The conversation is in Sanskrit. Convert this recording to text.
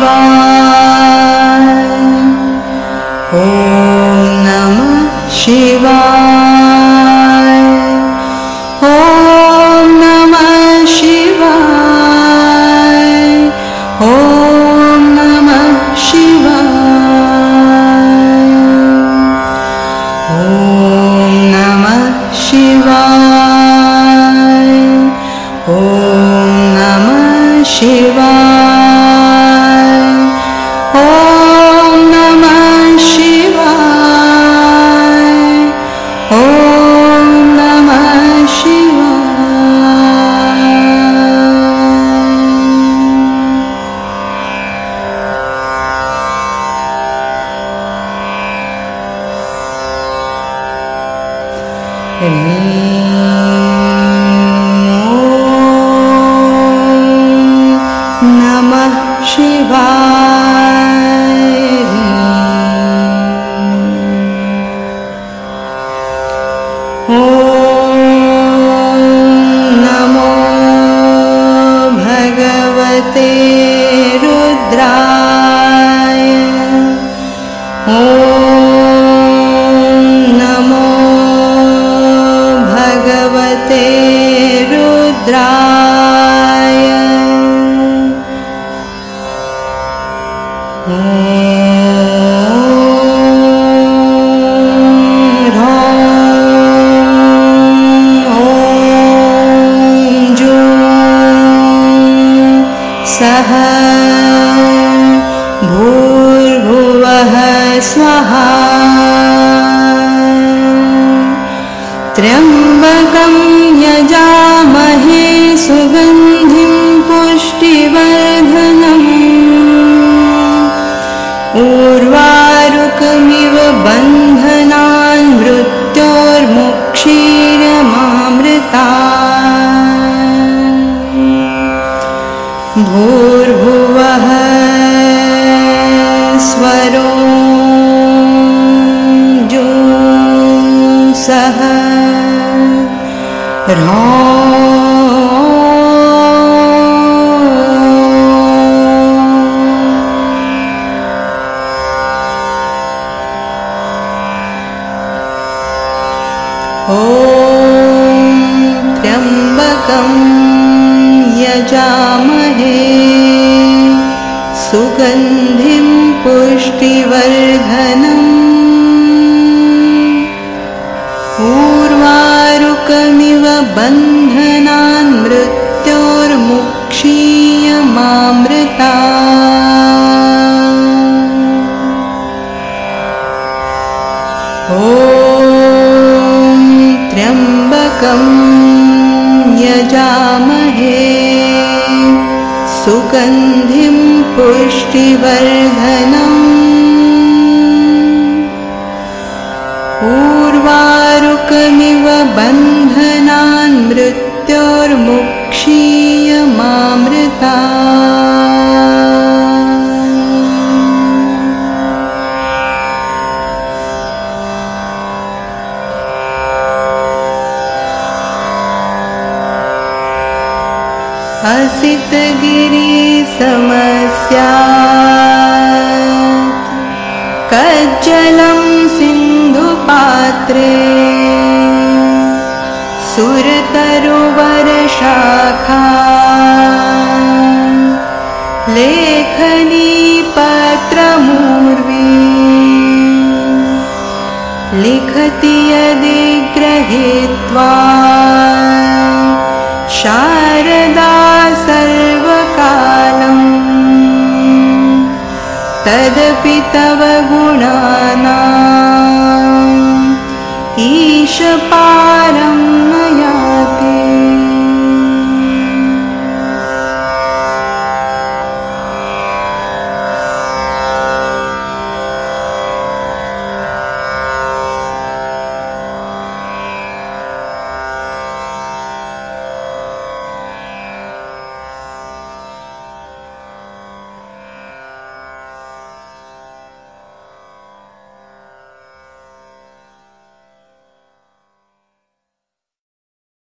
Bye. नमः शिवाय। ॐ नमो भगवते रुद्राय। ॐ रुद्राय सः भूर्भुवः स्वहा त्र्यम्बकं यजामहे सुगन्धिं पुष्टिवर्धनम्। उर्वारुकमिव बन्धनान् मृत्योर्मुक्षीरमामृता भूर्भुवः स्वरो सः ॐ त्र्यम्बकं यजामहे। सुगन्धिं पुष्टिवर्धनम्। ऊर्वारुकमिव बन्धनान् न्यजामहे सुगन्धिं पुष्टिवर्धनम्। पूर्वारुकमिव बन्धनान् मृत्योर्मुक्षी। असितगिरिसमस्या कज्जलं सिन्धुपात्रे सुरतरुवरशाखा। लेखनी पत्रमूर्वी लिखति यदि गृहीत्वा शारदा सर्वकालम्। तदपि तव गुणानाम्। ईशपारं